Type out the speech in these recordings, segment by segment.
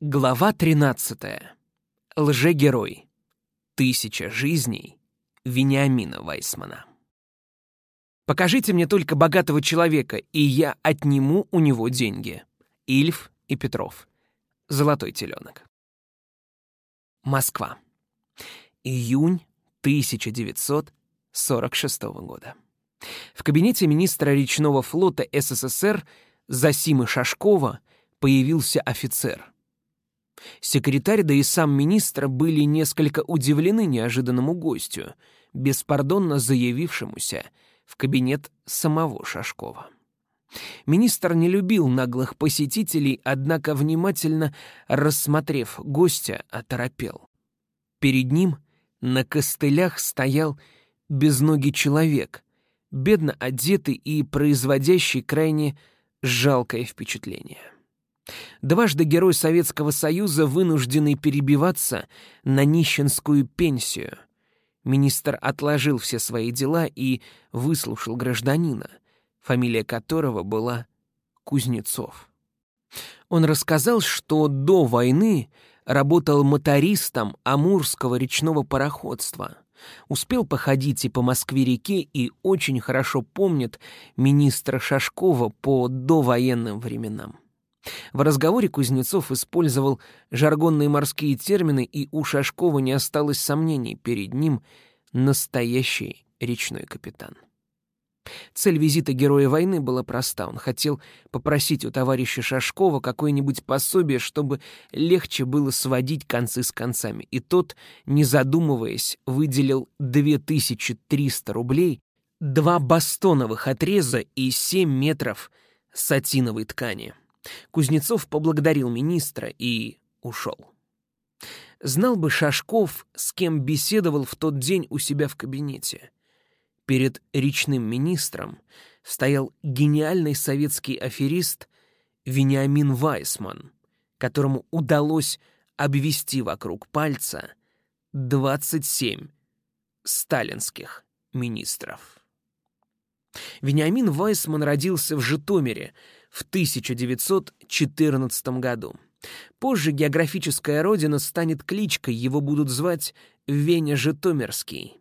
Глава 13. Лжегерой. Тысяча жизней Вениамина Вайсмана. Покажите мне только богатого человека, и я отниму у него деньги. Ильф и Петров. Золотой теленок. Москва. Июнь 1946 года. В кабинете министра речного флота СССР Засимы Шашкова появился офицер — Секретарь, да и сам министр были несколько удивлены неожиданному гостю, беспардонно заявившемуся в кабинет самого Шашкова. Министр не любил наглых посетителей, однако, внимательно рассмотрев гостя, оторопел. Перед ним на костылях стоял безногий человек, бедно одетый и производящий крайне жалкое впечатление. Дважды герой Советского Союза, вынужденный перебиваться на нищенскую пенсию. Министр отложил все свои дела и выслушал гражданина, фамилия которого была Кузнецов. Он рассказал, что до войны работал мотористом Амурского речного пароходства. Успел походить и по Москве-реке и очень хорошо помнит министра Шашкова по довоенным временам. В разговоре Кузнецов использовал жаргонные морские термины, и у Шашкова не осталось сомнений, перед ним настоящий речной капитан. Цель визита героя войны была проста. Он хотел попросить у товарища Шашкова какое-нибудь пособие, чтобы легче было сводить концы с концами. И тот, не задумываясь, выделил 2300 рублей, два бастоновых отреза и 7 метров сатиновой ткани. Кузнецов поблагодарил министра и ушел. Знал бы Шашков, с кем беседовал в тот день у себя в кабинете. Перед речным министром стоял гениальный советский аферист Вениамин Вайсман, которому удалось обвести вокруг пальца 27 сталинских министров. Вениамин Вайсман родился в Житомире в 1914 году. Позже географическая родина станет кличкой, его будут звать Веня Житомирский.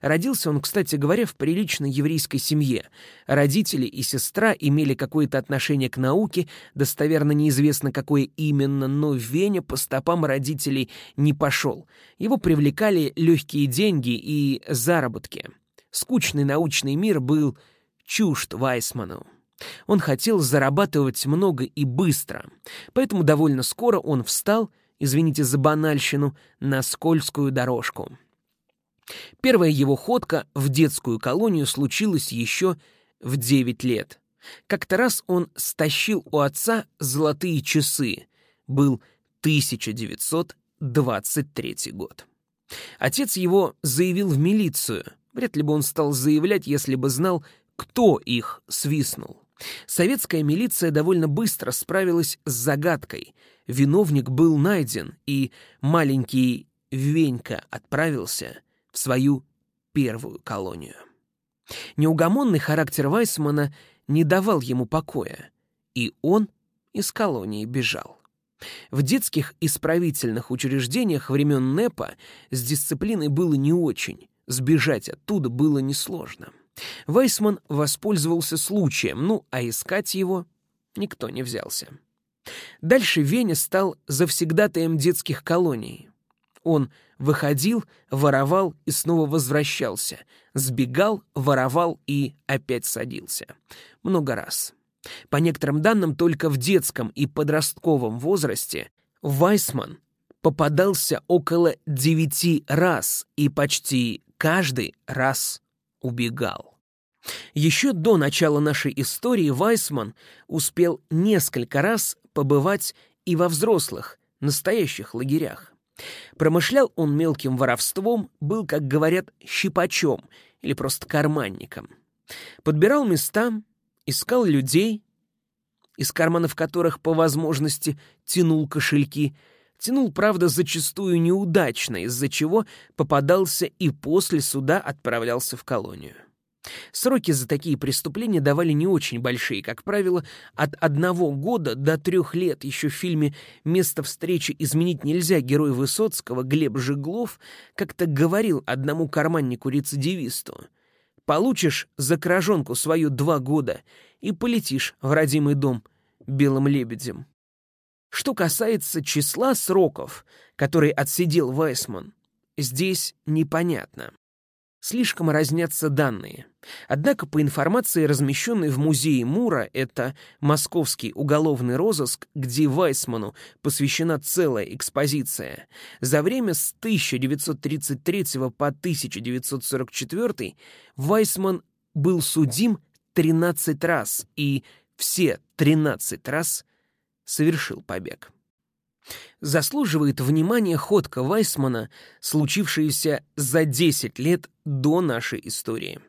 Родился он, кстати говоря, в приличной еврейской семье. Родители и сестра имели какое-то отношение к науке, достоверно неизвестно какое именно, но Веня по стопам родителей не пошел. Его привлекали легкие деньги и заработки. Скучный научный мир был чужд Вайсману. Он хотел зарабатывать много и быстро, поэтому довольно скоро он встал, извините за банальщину, на скользкую дорожку. Первая его ходка в детскую колонию случилась еще в 9 лет. Как-то раз он стащил у отца золотые часы. Был 1923 год. Отец его заявил в милицию. Вряд ли бы он стал заявлять, если бы знал, кто их свистнул. Советская милиция довольно быстро справилась с загадкой. Виновник был найден, и маленький Венька отправился в свою первую колонию. Неугомонный характер Вайсмана не давал ему покоя, и он из колонии бежал. В детских исправительных учреждениях времен НЭПа с дисциплиной было не очень, сбежать оттуда было несложно. Вайсман воспользовался случаем, ну, а искать его никто не взялся. Дальше Веня стал завсегдатаем детских колоний. Он выходил, воровал и снова возвращался, сбегал, воровал и опять садился. Много раз. По некоторым данным, только в детском и подростковом возрасте Вайсман попадался около девяти раз и почти каждый раз убегал. Еще до начала нашей истории Вайсман успел несколько раз побывать и во взрослых, настоящих лагерях. Промышлял он мелким воровством, был, как говорят, щипачом или просто карманником. Подбирал места, искал людей, из карманов которых по возможности тянул кошельки, тянул, правда, зачастую неудачно, из-за чего попадался и после суда отправлялся в колонию. Сроки за такие преступления давали не очень большие, как правило, от одного года до трех лет. Еще в фильме «Место встречи изменить нельзя» герой Высоцкого Глеб Жиглов как-то говорил одному карманнику-рецидивисту «Получишь за кражонку свою два года и полетишь в родимый дом белым лебедем». Что касается числа сроков, которые отсидел Вайсман, здесь непонятно слишком разнятся данные. Однако по информации, размещенной в музее Мура, это московский уголовный розыск, где Вайсману посвящена целая экспозиция, за время с 1933 по 1944 Вайсман был судим 13 раз и все 13 раз совершил побег. Заслуживает внимания ходка Вайсмана, случившаяся за 10 лет до нашей истории.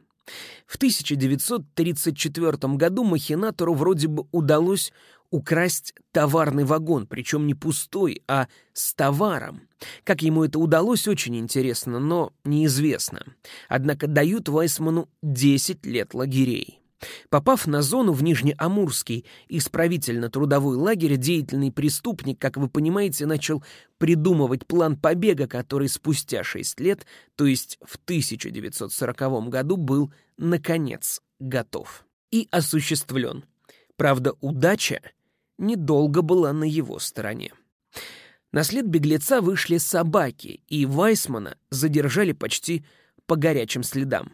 В 1934 году махинатору вроде бы удалось украсть товарный вагон, причем не пустой, а с товаром. Как ему это удалось, очень интересно, но неизвестно. Однако дают Вайсману 10 лет лагерей. Попав на зону в Нижнеамурский исправительно-трудовой лагерь, деятельный преступник, как вы понимаете, начал придумывать план побега, который спустя шесть лет, то есть в 1940 году, был, наконец, готов и осуществлен. Правда, удача недолго была на его стороне. На след беглеца вышли собаки, и Вайсмана задержали почти по горячим следам.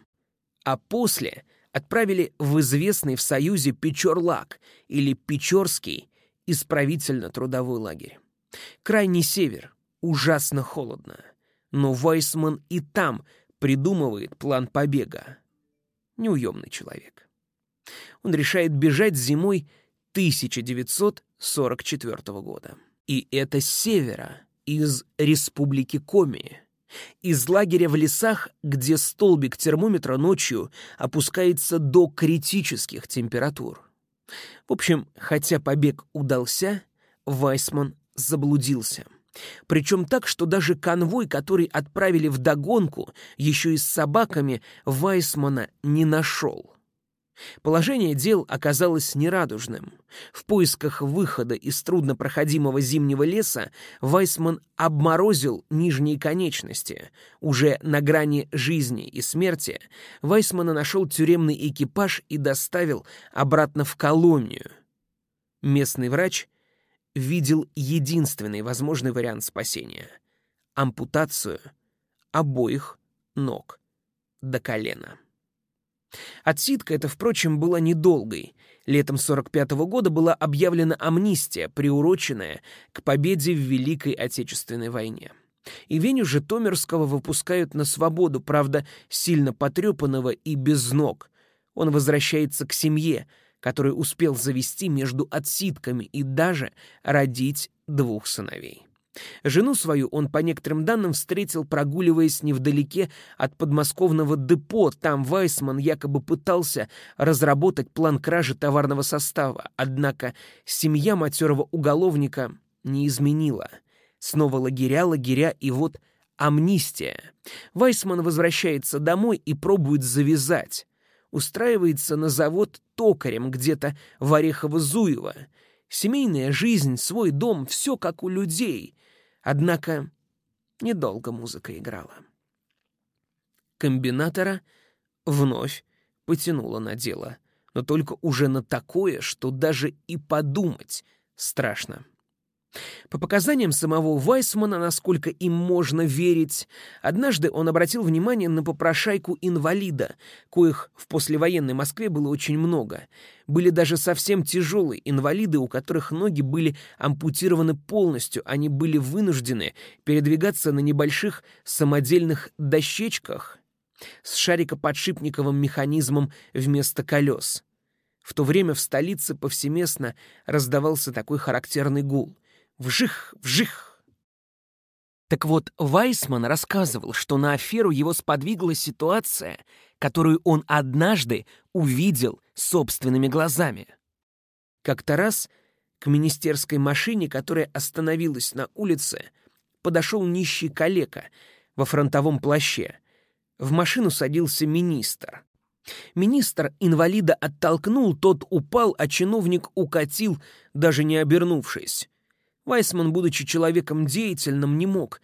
А после отправили в известный в Союзе Печорлак или Печорский исправительно-трудовой лагерь. Крайний север, ужасно холодно. Но Вайсман и там придумывает план побега. Неуемный человек. Он решает бежать зимой 1944 года. И это с севера, из республики Коми. Из лагеря в лесах, где столбик термометра ночью опускается до критических температур. В общем, хотя побег удался, Вайсман заблудился. Причем так, что даже конвой, который отправили в догонку, еще и с собаками, Вайсмана не нашел. Положение дел оказалось нерадужным. В поисках выхода из труднопроходимого зимнего леса Вайсман обморозил нижние конечности. Уже на грани жизни и смерти Вайсмана нашел тюремный экипаж и доставил обратно в колонию. Местный врач видел единственный возможный вариант спасения — ампутацию обоих ног до колена. Отсидка эта, впрочем, была недолгой. Летом 45 -го года была объявлена амнистия, приуроченная к победе в Великой Отечественной войне. И Веню Житомирского выпускают на свободу, правда, сильно потрепанного и без ног. Он возвращается к семье, которую успел завести между отсидками и даже родить двух сыновей. Жену свою он, по некоторым данным, встретил, прогуливаясь невдалеке от подмосковного депо. Там Вайсман якобы пытался разработать план кражи товарного состава. Однако семья матерого уголовника не изменила. Снова лагеря, лагеря и вот амнистия. Вайсман возвращается домой и пробует завязать. Устраивается на завод токарем где-то в Орехово-Зуево. Семейная жизнь, свой дом — все как у людей. Однако недолго музыка играла. Комбинатора вновь потянуло на дело, но только уже на такое, что даже и подумать страшно. По показаниям самого Вайсмана, насколько им можно верить, однажды он обратил внимание на попрошайку инвалида, коих в послевоенной Москве было очень много. Были даже совсем тяжелые инвалиды, у которых ноги были ампутированы полностью, они были вынуждены передвигаться на небольших самодельных дощечках с шарикоподшипниковым механизмом вместо колес. В то время в столице повсеместно раздавался такой характерный гул. Вжих, вжих. Так вот, Вайсман рассказывал, что на аферу его сподвигла ситуация, которую он однажды увидел собственными глазами. Как-то раз к министерской машине, которая остановилась на улице, подошел нищий калека во фронтовом плаще. В машину садился министр. Министр инвалида оттолкнул, тот упал, а чиновник укатил, даже не обернувшись. Вайсман, будучи человеком деятельным, не мог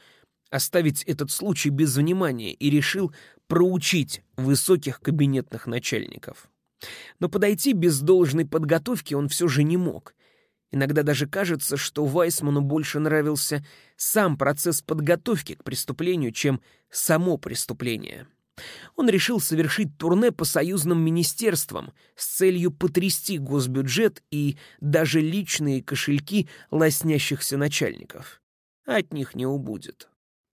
оставить этот случай без внимания и решил проучить высоких кабинетных начальников. Но подойти без должной подготовки он все же не мог. Иногда даже кажется, что Вайсману больше нравился сам процесс подготовки к преступлению, чем само преступление. Он решил совершить турне по союзным министерствам с целью потрясти госбюджет и даже личные кошельки лоснящихся начальников. От них не убудет.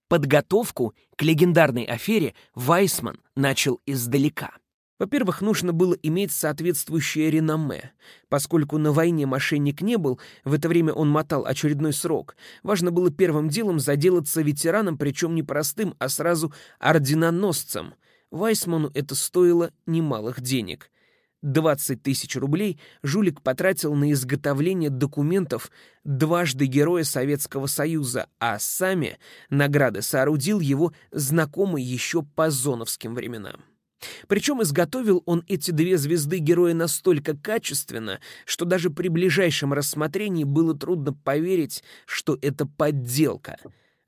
Подготовку к легендарной афере Вайсман начал издалека. Во-первых, нужно было иметь соответствующее реноме. Поскольку на войне мошенник не был, в это время он мотал очередной срок, важно было первым делом заделаться ветераном, причем не простым, а сразу орденоносцем. Вайсману это стоило немалых денег. 20 тысяч рублей жулик потратил на изготовление документов дважды Героя Советского Союза, а сами награды соорудил его знакомый еще по зоновским временам. Причем изготовил он эти две звезды героя настолько качественно, что даже при ближайшем рассмотрении было трудно поверить, что это подделка.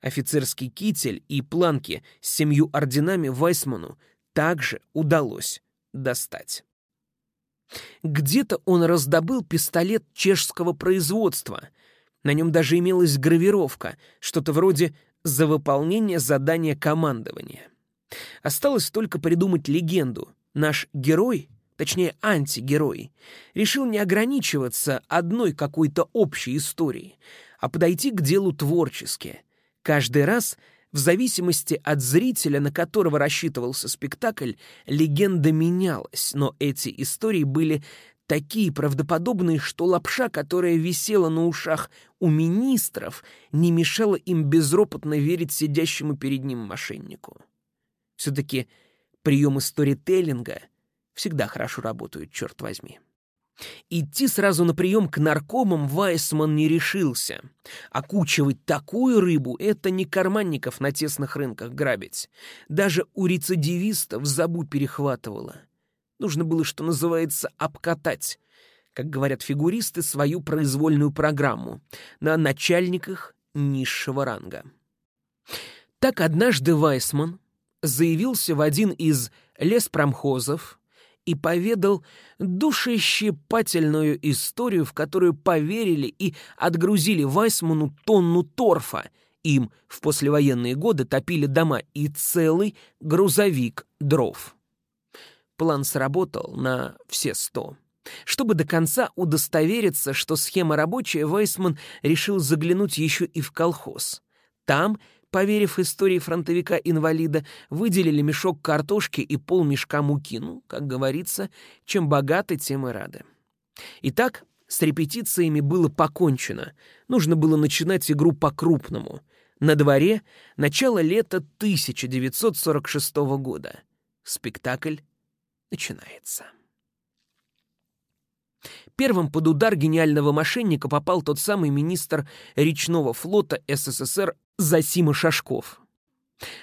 Офицерский китель и планки с семью орденами Вайсману также удалось достать. Где-то он раздобыл пистолет чешского производства. На нем даже имелась гравировка, что-то вроде «за выполнение задания командования». Осталось только придумать легенду. Наш герой, точнее антигерой, решил не ограничиваться одной какой-то общей историей, а подойти к делу творчески. Каждый раз, в зависимости от зрителя, на которого рассчитывался спектакль, легенда менялась, но эти истории были такие правдоподобные, что лапша, которая висела на ушах у министров, не мешала им безропотно верить сидящему перед ним мошеннику. Все-таки приемы сторителлинга всегда хорошо работают, черт возьми. Идти сразу на прием к наркомам Вайсман не решился. Окучивать такую рыбу — это не карманников на тесных рынках грабить. Даже у рецидивистов забу перехватывало. Нужно было, что называется, обкатать, как говорят фигуристы, свою произвольную программу на начальниках низшего ранга. Так однажды Вайсман заявился в один из леспромхозов и поведал душещипательную историю, в которую поверили и отгрузили Вайсману тонну торфа. Им в послевоенные годы топили дома и целый грузовик дров. План сработал на все сто. Чтобы до конца удостовериться, что схема рабочая, Вайсман решил заглянуть еще и в колхоз. Там поверив истории фронтовика-инвалида, выделили мешок картошки и полмешка муки. Ну, как говорится, чем богаты, тем и рады. Итак, с репетициями было покончено. Нужно было начинать игру по-крупному. На дворе начало лета 1946 года. Спектакль начинается. Первым под удар гениального мошенника попал тот самый министр речного флота СССР Засима Шашков.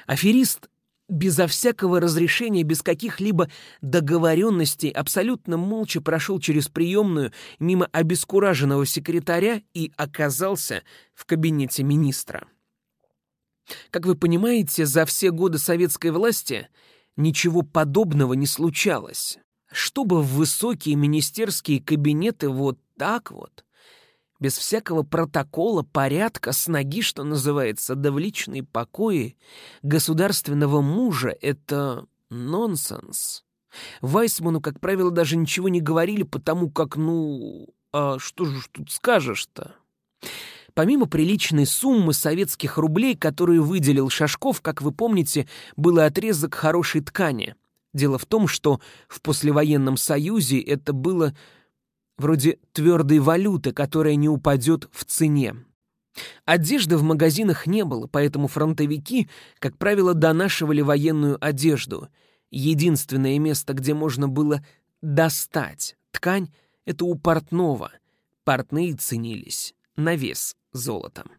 Аферист безо всякого разрешения, без каких-либо договоренностей, абсолютно молча прошел через приемную мимо обескураженного секретаря и оказался в кабинете министра. Как вы понимаете, за все годы советской власти ничего подобного не случалось чтобы в высокие министерские кабинеты вот так вот, без всякого протокола, порядка, с ноги, что называется, да в личные покои государственного мужа — это нонсенс. Вайсману, как правило, даже ничего не говорили, потому как, ну, а что же тут скажешь-то? Помимо приличной суммы советских рублей, которую выделил Шашков, как вы помните, был отрезок хорошей ткани — Дело в том, что в послевоенном Союзе это было вроде твердой валюты, которая не упадет в цене. Одежды в магазинах не было, поэтому фронтовики, как правило, донашивали военную одежду. Единственное место, где можно было достать ткань, это у портного. Портные ценились на вес золотом.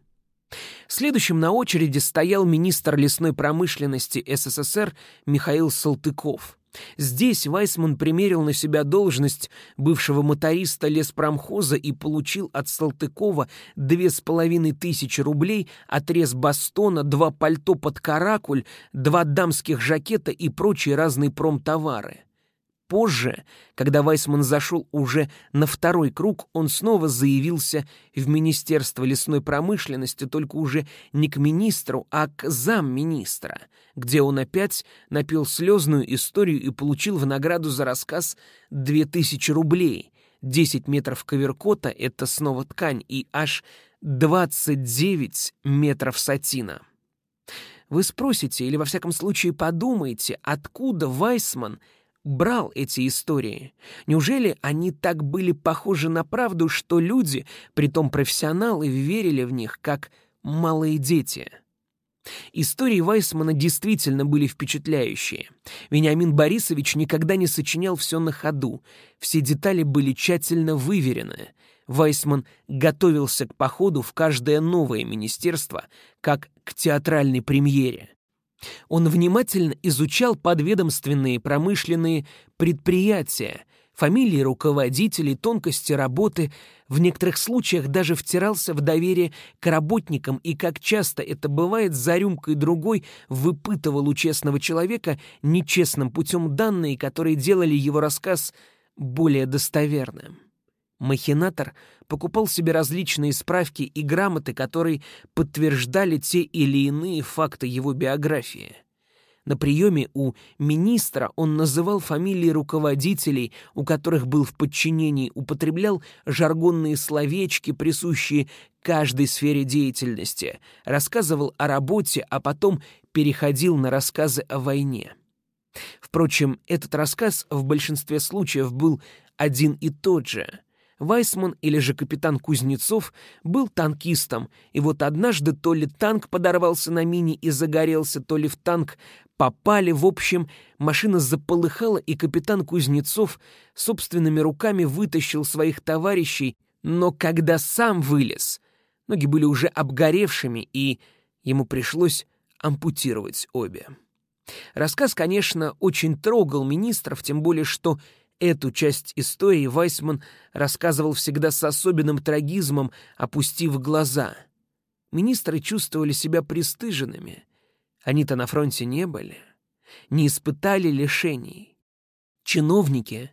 Следующим на очереди стоял министр лесной промышленности СССР Михаил Салтыков. Здесь Вайсман примерил на себя должность бывшего моториста леспромхоза и получил от Салтыкова две с половиной тысячи рублей, отрез бастона, два пальто под каракуль, два дамских жакета и прочие разные промтовары. Позже, когда Вайсман зашел уже на второй круг, он снова заявился в Министерство лесной промышленности, только уже не к министру, а к замминистра, где он опять напил слезную историю и получил в награду за рассказ 2000 рублей, 10 метров коверкота — это снова ткань, и аж 29 метров сатина. Вы спросите, или во всяком случае подумаете, откуда Вайсман — брал эти истории? Неужели они так были похожи на правду, что люди, притом профессионалы, верили в них, как малые дети? Истории Вайсмана действительно были впечатляющие. Вениамин Борисович никогда не сочинял все на ходу. Все детали были тщательно выверены. Вайсман готовился к походу в каждое новое министерство, как к театральной премьере. Он внимательно изучал подведомственные промышленные предприятия, фамилии руководителей, тонкости работы, в некоторых случаях даже втирался в доверие к работникам и, как часто это бывает, за рюмкой другой выпытывал у честного человека нечестным путем данные, которые делали его рассказ более достоверным. Махинатор покупал себе различные справки и грамоты, которые подтверждали те или иные факты его биографии. На приеме у министра он называл фамилии руководителей, у которых был в подчинении, употреблял жаргонные словечки, присущие каждой сфере деятельности, рассказывал о работе, а потом переходил на рассказы о войне. Впрочем, этот рассказ в большинстве случаев был один и тот же — Вайсман или же капитан Кузнецов был танкистом, и вот однажды то ли танк подорвался на мине и загорелся, то ли в танк попали, в общем, машина заполыхала, и капитан Кузнецов собственными руками вытащил своих товарищей, но когда сам вылез, ноги были уже обгоревшими, и ему пришлось ампутировать обе. Рассказ, конечно, очень трогал министров, тем более что Эту часть истории Вайсман рассказывал всегда с особенным трагизмом, опустив глаза. Министры чувствовали себя пристыженными. Они-то на фронте не были, не испытали лишений. Чиновники,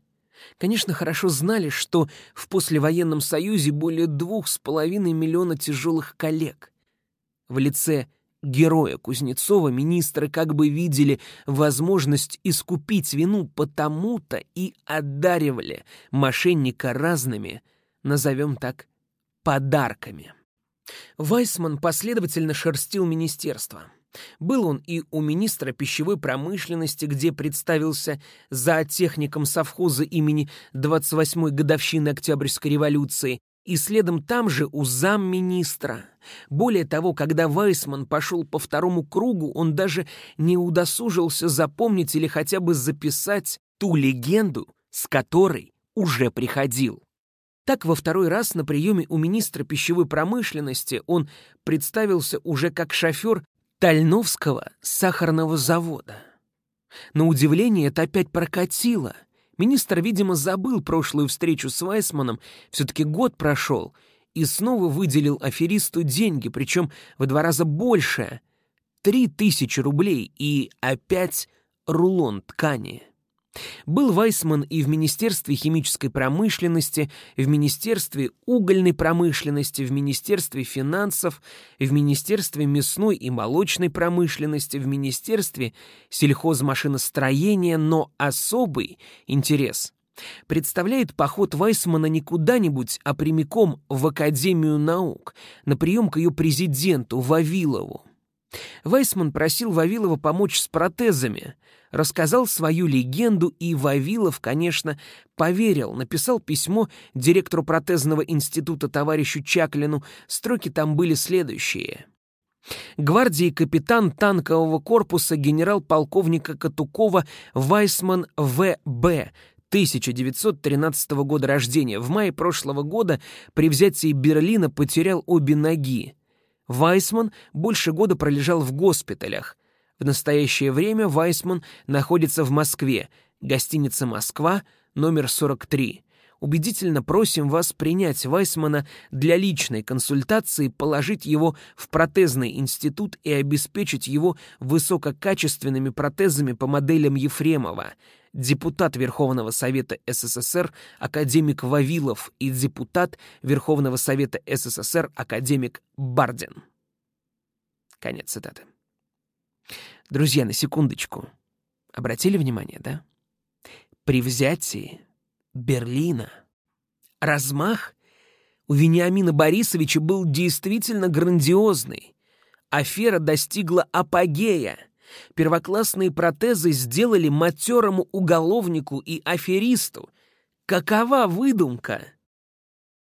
конечно, хорошо знали, что в послевоенном союзе более двух с половиной миллиона тяжелых коллег. В лице героя Кузнецова министры как бы видели возможность искупить вину потому-то и одаривали мошенника разными, назовем так, подарками. Вайсман последовательно шерстил министерство. Был он и у министра пищевой промышленности, где представился за техником совхоза имени 28-й годовщины Октябрьской революции, и следом там же у замминистра. Более того, когда Вайсман пошел по второму кругу, он даже не удосужился запомнить или хотя бы записать ту легенду, с которой уже приходил. Так во второй раз на приеме у министра пищевой промышленности он представился уже как шофер Тальновского сахарного завода. На удивление это опять прокатило — Министр, видимо, забыл прошлую встречу с Вайсманом, все-таки год прошел, и снова выделил аферисту деньги, причем в два раза больше — три тысячи рублей и опять рулон ткани. Был Вайсман и в Министерстве химической промышленности, в Министерстве угольной промышленности, в Министерстве финансов, в Министерстве мясной и молочной промышленности, в Министерстве сельхозмашиностроения, но особый интерес представляет поход Вайсмана не куда-нибудь, а прямиком в Академию наук, на прием к ее президенту Вавилову. Вайсман просил Вавилова помочь с протезами, рассказал свою легенду, и Вавилов, конечно, поверил, написал письмо директору протезного института товарищу Чаклину, строки там были следующие. Гвардии капитан танкового корпуса генерал-полковника Катукова Вайсман В.Б., 1913 года рождения. В мае прошлого года при взятии Берлина потерял обе ноги. Вайсман больше года пролежал в госпиталях. В настоящее время Вайсман находится в Москве, Гостиница «Москва», номер 43. Убедительно просим вас принять Вайсмана для личной консультации, положить его в протезный институт и обеспечить его высококачественными протезами по моделям Ефремова, депутат Верховного Совета СССР академик Вавилов и депутат Верховного Совета СССР академик Бардин. Конец цитаты. Друзья, на секундочку. Обратили внимание, да? При взятии Берлина размах у Вениамина Борисовича был действительно грандиозный. Афера достигла апогея. Первоклассные протезы сделали матерому уголовнику и аферисту. Какова выдумка?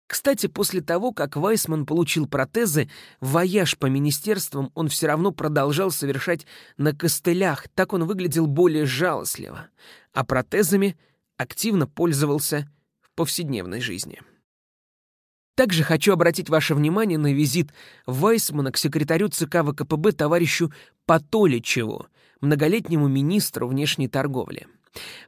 Кстати, после того, как Вайсман получил протезы, вояж по министерствам он все равно продолжал совершать на костылях, так он выглядел более жалостливо, а протезами активно пользовался в повседневной жизни. Также хочу обратить ваше внимание на визит Вайсмана к секретарю ЦК ВКПБ товарищу Патоличеву, многолетнему министру внешней торговли.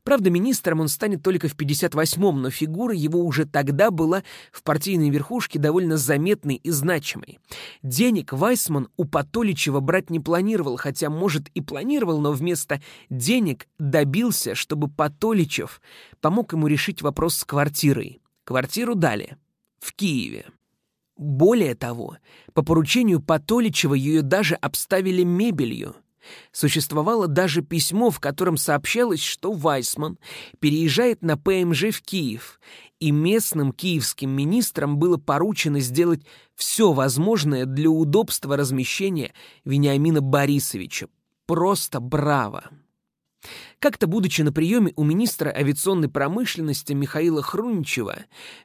Правда, министром он станет только в 58-м, но фигура его уже тогда была в партийной верхушке довольно заметной и значимой. Денег Вайсман у Патоличева брать не планировал, хотя, может, и планировал, но вместо денег добился, чтобы Патоличев помог ему решить вопрос с квартирой. Квартиру дали. В Киеве. Более того, по поручению Патоличева ее даже обставили мебелью — Существовало даже письмо, в котором сообщалось, что Вайсман переезжает на ПМЖ в Киев, и местным киевским министрам было поручено сделать все возможное для удобства размещения Вениамина Борисовича. Просто браво! Как-то, будучи на приеме у министра авиационной промышленности Михаила Хруничева,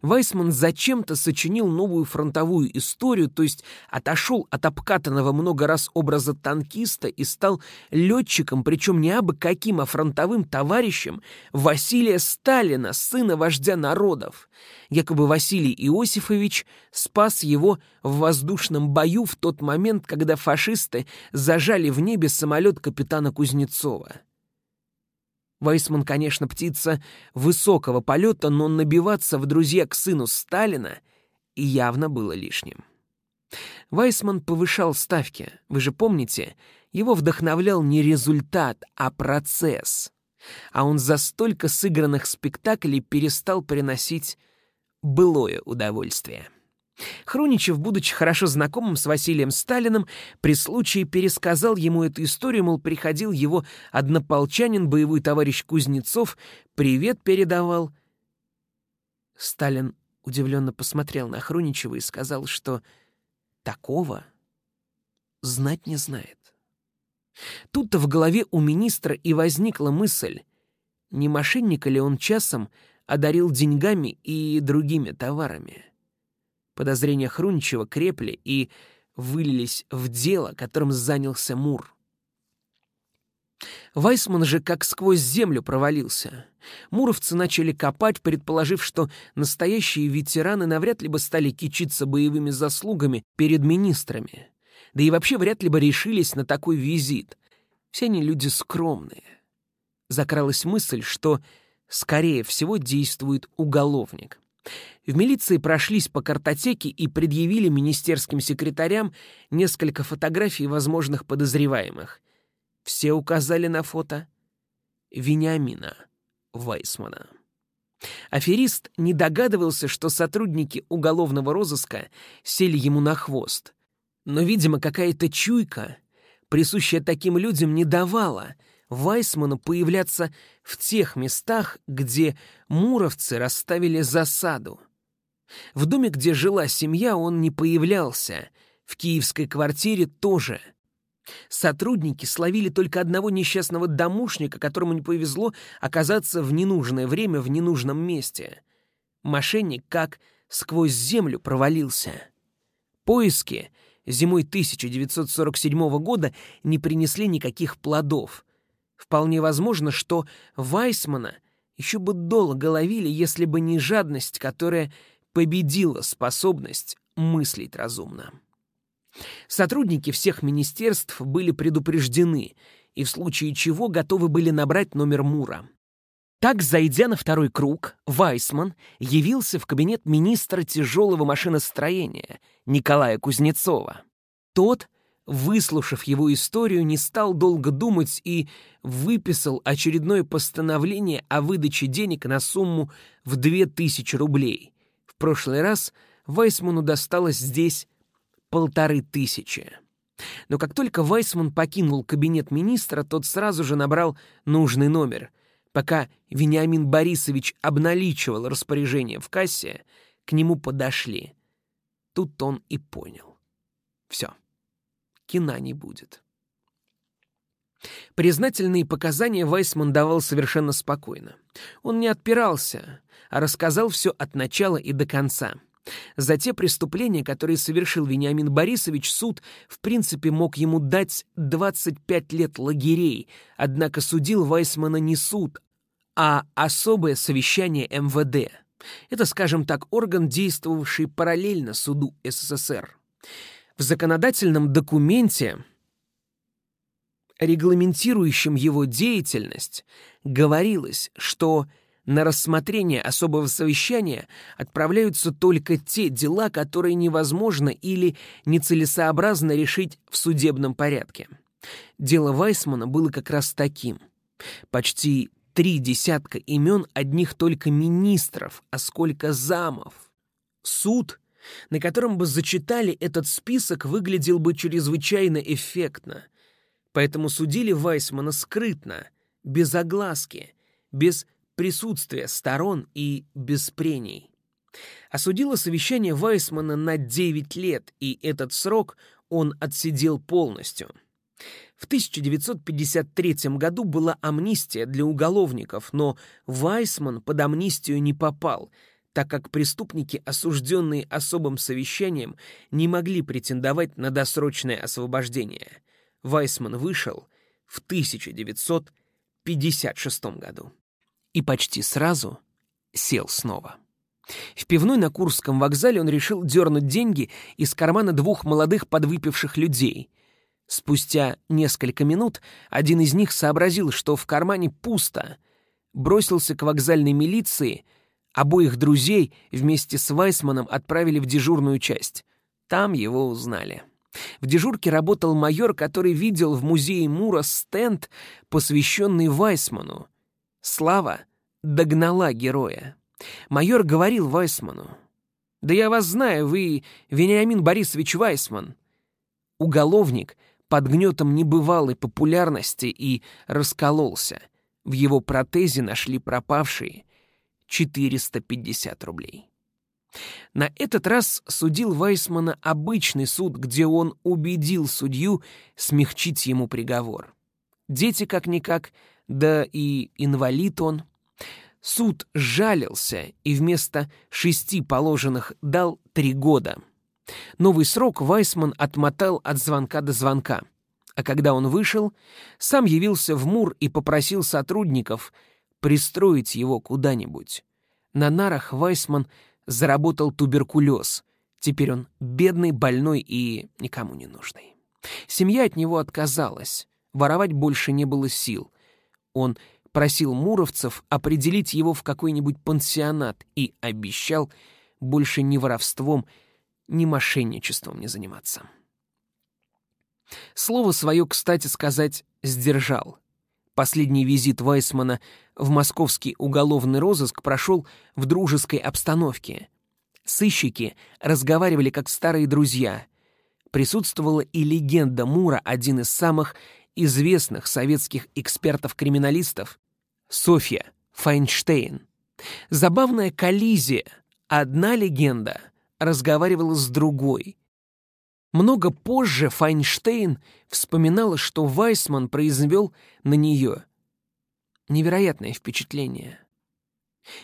Вайсман зачем-то сочинил новую фронтовую историю, то есть отошел от обкатанного много раз образа танкиста и стал летчиком, причем не абы каким, а фронтовым товарищем Василия Сталина, сына вождя народов. Якобы Василий Иосифович спас его в воздушном бою в тот момент, когда фашисты зажали в небе самолет капитана Кузнецова. Вайсман, конечно, птица высокого полета, но набиваться в друзья к сыну Сталина явно было лишним. Вайсман повышал ставки. Вы же помните, его вдохновлял не результат, а процесс. А он за столько сыгранных спектаклей перестал приносить былое удовольствие. Хруничев, будучи хорошо знакомым с Василием Сталиным, при случае пересказал ему эту историю, мол, приходил его однополчанин, боевой товарищ Кузнецов, привет передавал. Сталин удивленно посмотрел на Хруничева и сказал, что такого знать не знает. Тут-то в голове у министра и возникла мысль, не мошенника ли он часом одарил деньгами и другими товарами. Подозрения Хрунчева крепли и вылились в дело, которым занялся Мур. Вайсман же как сквозь землю провалился. Муровцы начали копать, предположив, что настоящие ветераны навряд ли бы стали кичиться боевыми заслугами перед министрами. Да и вообще вряд ли бы решились на такой визит. Все они люди скромные. Закралась мысль, что, скорее всего, действует уголовник. В милиции прошлись по картотеке и предъявили министерским секретарям несколько фотографий возможных подозреваемых. Все указали на фото Вениамина Вайсмана. Аферист не догадывался, что сотрудники уголовного розыска сели ему на хвост. Но, видимо, какая-то чуйка, присущая таким людям, не давала — Вайсману появляться в тех местах, где муровцы расставили засаду. В доме, где жила семья, он не появлялся, в киевской квартире тоже. Сотрудники словили только одного несчастного домушника, которому не повезло оказаться в ненужное время в ненужном месте. Мошенник как сквозь землю провалился. Поиски зимой 1947 года не принесли никаких плодов — Вполне возможно, что Вайсмана еще бы долго ловили, если бы не жадность, которая победила способность мыслить разумно. Сотрудники всех министерств были предупреждены и в случае чего готовы были набрать номер Мура. Так, зайдя на второй круг, Вайсман явился в кабинет министра тяжелого машиностроения Николая Кузнецова. Тот, выслушав его историю, не стал долго думать и выписал очередное постановление о выдаче денег на сумму в 2000 рублей. В прошлый раз Вайсману досталось здесь полторы тысячи. Но как только Вайсман покинул кабинет министра, тот сразу же набрал нужный номер — Пока Вениамин Борисович обналичивал распоряжение в кассе, к нему подошли. Тут он и понял. Все, кино не будет. Признательные показания Вайсман давал совершенно спокойно. Он не отпирался, а рассказал все от начала и до конца. За те преступления, которые совершил Вениамин Борисович, суд, в принципе, мог ему дать 25 лет лагерей, однако судил Вайсмана не суд, а особое совещание МВД. Это, скажем так, орган, действовавший параллельно суду СССР. В законодательном документе, регламентирующем его деятельность, говорилось, что на рассмотрение особого совещания отправляются только те дела, которые невозможно или нецелесообразно решить в судебном порядке. Дело Вайсмана было как раз таким. Почти три десятка имен одних только министров, а сколько замов. Суд, на котором бы зачитали этот список, выглядел бы чрезвычайно эффектно. Поэтому судили Вайсмана скрытно, без огласки, без присутствия сторон и без прений. Осудило совещание Вайсмана на 9 лет, и этот срок он отсидел полностью — в 1953 году была амнистия для уголовников, но Вайсман под амнистию не попал, так как преступники, осужденные особым совещанием, не могли претендовать на досрочное освобождение. Вайсман вышел в 1956 году. И почти сразу сел снова. В пивной на Курском вокзале он решил дернуть деньги из кармана двух молодых подвыпивших людей — Спустя несколько минут один из них сообразил, что в кармане пусто, бросился к вокзальной милиции, обоих друзей вместе с Вайсманом отправили в дежурную часть. Там его узнали. В дежурке работал майор, который видел в музее Мура стенд, посвященный Вайсману. Слава догнала героя. Майор говорил Вайсману. «Да я вас знаю, вы Вениамин Борисович Вайсман». Уголовник — под гнетом небывалой популярности и раскололся. В его протезе нашли пропавшие 450 рублей. На этот раз судил Вайсмана обычный суд, где он убедил судью смягчить ему приговор. Дети как-никак, да и инвалид он. Суд жалился и вместо шести положенных дал три года — Новый срок Вайсман отмотал от звонка до звонка. А когда он вышел, сам явился в Мур и попросил сотрудников пристроить его куда-нибудь. На нарах Вайсман заработал туберкулез. Теперь он бедный, больной и никому не нужный. Семья от него отказалась. Воровать больше не было сил. Он просил муровцев определить его в какой-нибудь пансионат и обещал больше ни воровством, ни мошенничеством не заниматься. Слово свое, кстати сказать, сдержал. Последний визит Вайсмана в московский уголовный розыск прошел в дружеской обстановке. Сыщики разговаривали как старые друзья. Присутствовала и легенда Мура, один из самых известных советских экспертов-криминалистов, Софья Файнштейн. Забавная коллизия. Одна легенда — разговаривала с другой. Много позже Файнштейн вспоминала, что Вайсман произвел на нее невероятное впечатление.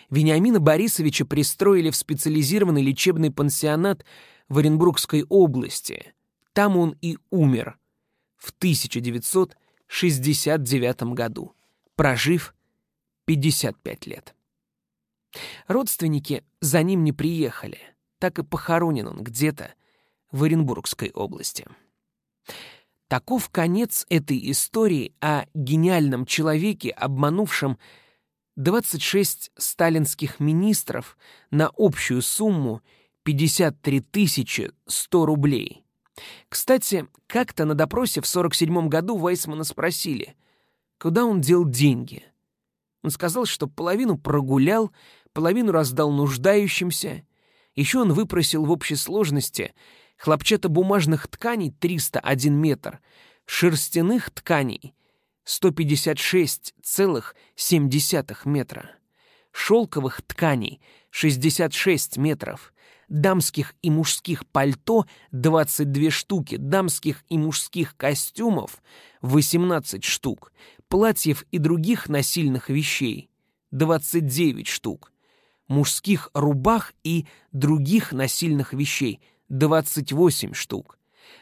Вениамина Борисовича пристроили в специализированный лечебный пансионат в Оренбургской области. Там он и умер в 1969 году, прожив 55 лет. Родственники за ним не приехали так и похоронен он где-то в Оренбургской области. Таков конец этой истории о гениальном человеке, обманувшем 26 сталинских министров на общую сумму 53 100 рублей. Кстати, как-то на допросе в 47 году Вайсмана спросили, куда он дел деньги. Он сказал, что половину прогулял, половину раздал нуждающимся. Еще он выпросил в общей сложности хлопчатобумажных тканей 301 метр, шерстяных тканей 156,7 метра, шелковых тканей 66 метров, дамских и мужских пальто 22 штуки, дамских и мужских костюмов 18 штук, платьев и других насильных вещей 29 штук, мужских рубах и других насильных вещей 28 штук,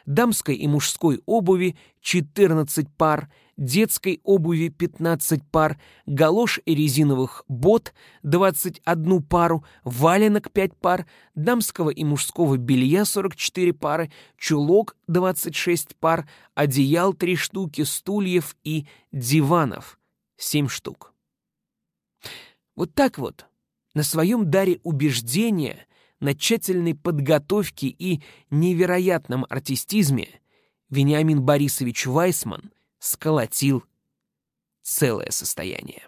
дамской и мужской обуви 14 пар, детской обуви 15 пар, галош и резиновых бот 21 пару, валенок 5 пар, дамского и мужского белья 44 пары, чулок 26 пар, одеял 3 штуки, стульев и диванов 7 штук. Вот так вот, на своем даре убеждения, на тщательной подготовке и невероятном артистизме Вениамин Борисович Вайсман сколотил целое состояние.